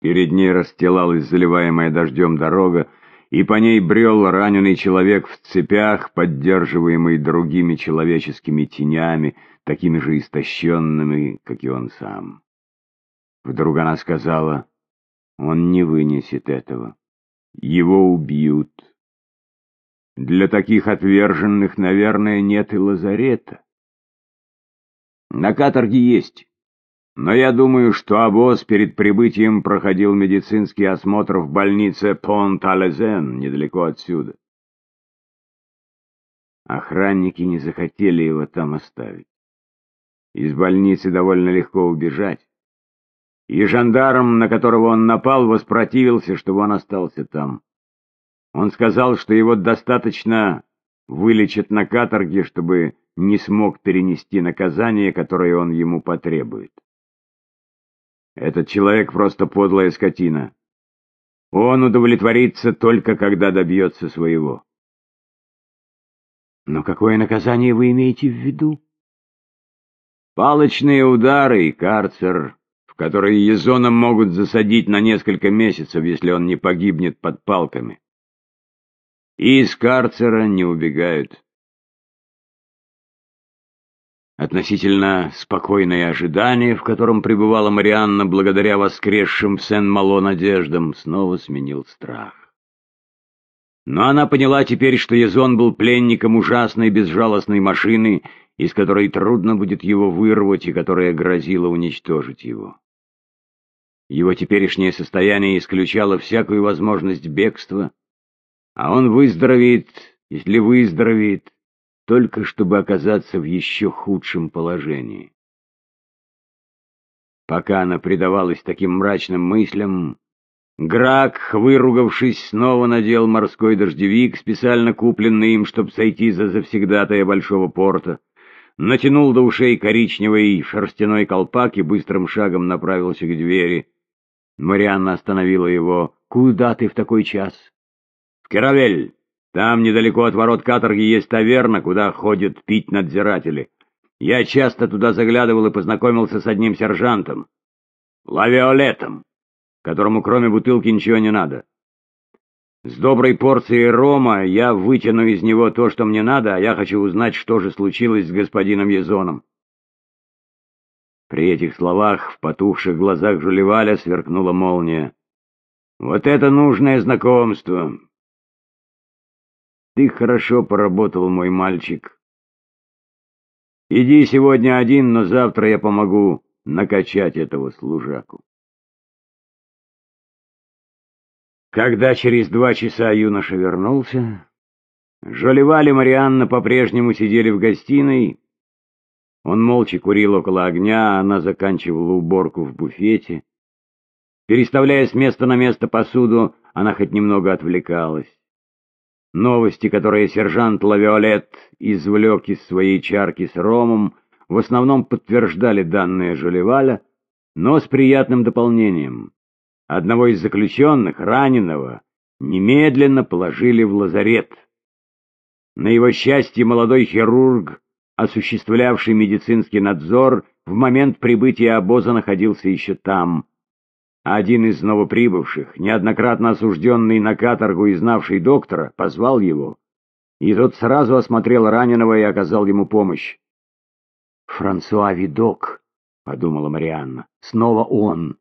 Перед ней расстилалась заливаемая дождем дорога, и по ней брел раненый человек в цепях, поддерживаемый другими человеческими тенями, такими же истощенными, как и он сам. Вдруг она сказала, он не вынесет этого. Его убьют. Для таких отверженных, наверное, нет и лазарета. На каторге есть. Но я думаю, что обоз перед прибытием проходил медицинский осмотр в больнице Понт-Алезен, недалеко отсюда. Охранники не захотели его там оставить. Из больницы довольно легко убежать. И жандарм, на которого он напал, воспротивился, чтобы он остался там. Он сказал, что его достаточно вылечат на каторге, чтобы не смог перенести наказание, которое он ему потребует. Этот человек просто подлая скотина. Он удовлетворится только, когда добьется своего. Но какое наказание вы имеете в виду? Палочные удары и карцер, в которые Езона могут засадить на несколько месяцев, если он не погибнет под палками. И из карцера не убегают. Относительно спокойное ожидание, в котором пребывала Марианна благодаря воскресшим в Сен-Мало надеждам, снова сменил страх. Но она поняла теперь, что Язон был пленником ужасной безжалостной машины, из которой трудно будет его вырвать и которая грозила уничтожить его. Его теперешнее состояние исключало всякую возможность бегства, а он выздоровеет, если выздоровеет, только чтобы оказаться в еще худшем положении. Пока она предавалась таким мрачным мыслям, Грак, выругавшись, снова надел морской дождевик, специально купленный им, чтобы сойти за завсегдатая большого порта, натянул до ушей коричневый шерстяной колпак и быстрым шагом направился к двери. Марианна остановила его. «Куда ты в такой час?» «В Каравель!» Там, недалеко от ворот каторги, есть таверна, куда ходят пить надзиратели. Я часто туда заглядывал и познакомился с одним сержантом. Лавиолетом, которому кроме бутылки ничего не надо. С доброй порцией рома я вытяну из него то, что мне надо, а я хочу узнать, что же случилось с господином Езоном. При этих словах в потухших глазах Жулеваля сверкнула молния. Вот это нужное знакомство! Ты хорошо поработал, мой мальчик. Иди сегодня один, но завтра я помогу накачать этого служаку. Когда через два часа юноша вернулся, Жолеваль и Марианна по-прежнему сидели в гостиной. Он молча курил около огня, а она заканчивала уборку в буфете. Переставляя с места на место посуду, она хоть немного отвлекалась. Новости, которые сержант Лавиолет извлек из своей чарки с ромом, в основном подтверждали данные Жолеваля, но с приятным дополнением. Одного из заключенных, раненого, немедленно положили в лазарет. На его счастье молодой хирург, осуществлявший медицинский надзор, в момент прибытия обоза находился еще там. Один из новоприбывших, неоднократно осужденный на каторгу и знавший доктора, позвал его, и тот сразу осмотрел раненого и оказал ему помощь. «Франсуа Видок», — подумала Марианна, — «снова он».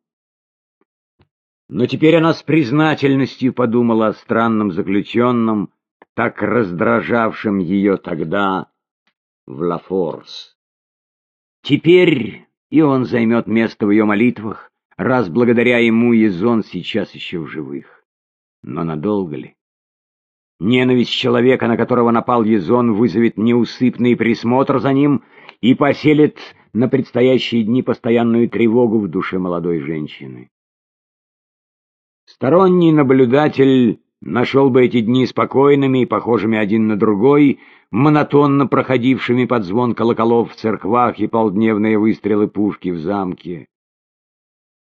Но теперь она с признательностью подумала о странном заключенном, так раздражавшем ее тогда в Лафорс. Теперь и он займет место в ее молитвах, раз благодаря ему Езон сейчас еще в живых. Но надолго ли? Ненависть человека, на которого напал Езон, вызовет неусыпный присмотр за ним и поселит на предстоящие дни постоянную тревогу в душе молодой женщины. Сторонний наблюдатель нашел бы эти дни спокойными и похожими один на другой, монотонно проходившими под звон колоколов в церквах и полдневные выстрелы пушки в замке.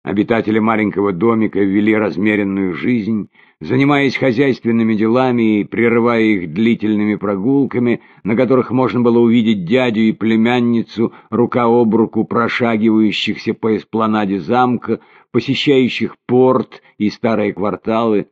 Обитатели маленького домика вели размеренную жизнь, занимаясь хозяйственными делами и прерывая их длительными прогулками, на которых можно было увидеть дядю и племянницу, рука об руку прошагивающихся по эспланаде замка, посещающих порт и старые кварталы.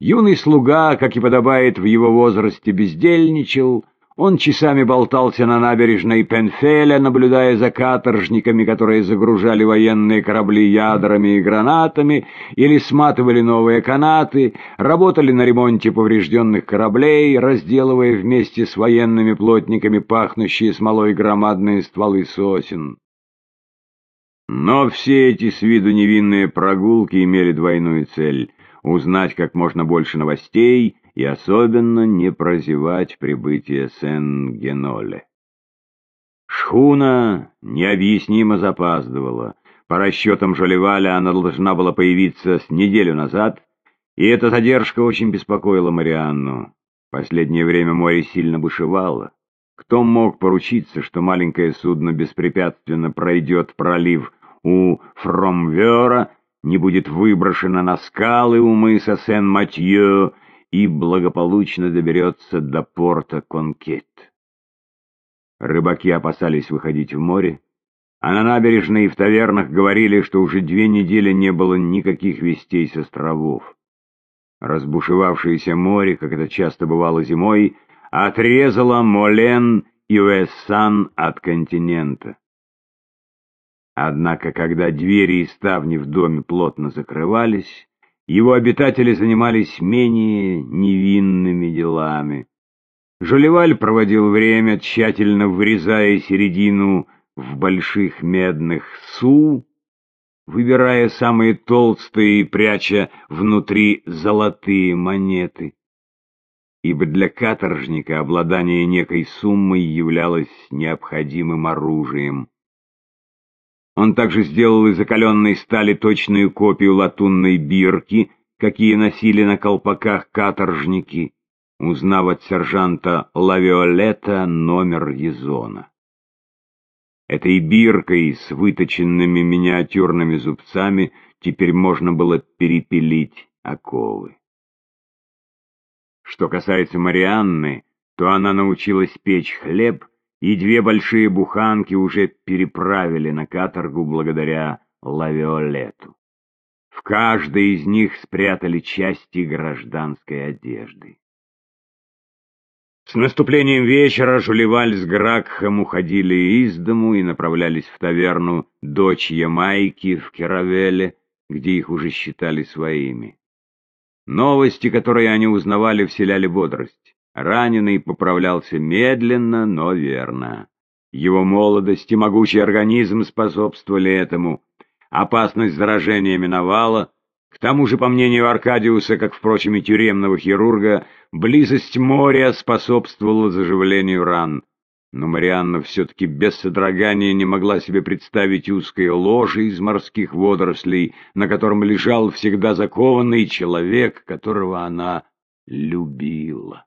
Юный слуга, как и подобает в его возрасте, бездельничал, он часами болтался на набережной Пенфеля, наблюдая за каторжниками, которые загружали военные корабли ядрами и гранатами или сматывали новые канаты, работали на ремонте поврежденных кораблей, разделывая вместе с военными плотниками пахнущие смолой громадные стволы сосен. Но все эти с виду невинные прогулки имели двойную цель — узнать как можно больше новостей — и особенно не прозевать прибытие Сен-Геноле. Шхуна необъяснимо запаздывала. По расчетам Жолеваля она должна была появиться с неделю назад, и эта задержка очень беспокоила Марианну. Последнее время море сильно бушевало. Кто мог поручиться, что маленькое судно беспрепятственно пройдет пролив у Фромвера, не будет выброшено на скалы у мыса Сен-Матье и благополучно доберется до порта Конкет. Рыбаки опасались выходить в море, а на набережной и в тавернах говорили, что уже две недели не было никаких вестей с островов. Разбушевавшееся море, как это часто бывало зимой, отрезало Молен и Уэссан от континента. Однако, когда двери и ставни в доме плотно закрывались, его обитатели занимались менее невинными делами. Жолеваль проводил время, тщательно вырезая середину в больших медных су, выбирая самые толстые и пряча внутри золотые монеты. Ибо для каторжника обладание некой суммой являлось необходимым оружием. Он также сделал из закаленной стали точную копию латунной бирки, какие носили на колпаках каторжники, узнав от сержанта Лавиолета номер Езона. Этой биркой с выточенными миниатюрными зубцами теперь можно было перепилить оковы. Что касается Марианны, то она научилась печь хлеб и две большие буханки уже переправили на каторгу благодаря Лавиолету. В каждой из них спрятали части гражданской одежды. С наступлением вечера Жулеваль с Гракхом уходили из дому и направлялись в таверну «Дочь Ямайки» в Керавеле, где их уже считали своими. Новости, которые они узнавали, вселяли бодрость. Раненый поправлялся медленно, но верно. Его молодость и могучий организм способствовали этому. Опасность заражения миновала. К тому же, по мнению Аркадиуса, как, впрочем, и тюремного хирурга, близость моря способствовала заживлению ран. Но Марианна все-таки без содрогания не могла себе представить узкое ложе из морских водорослей, на котором лежал всегда закованный человек, которого она любила.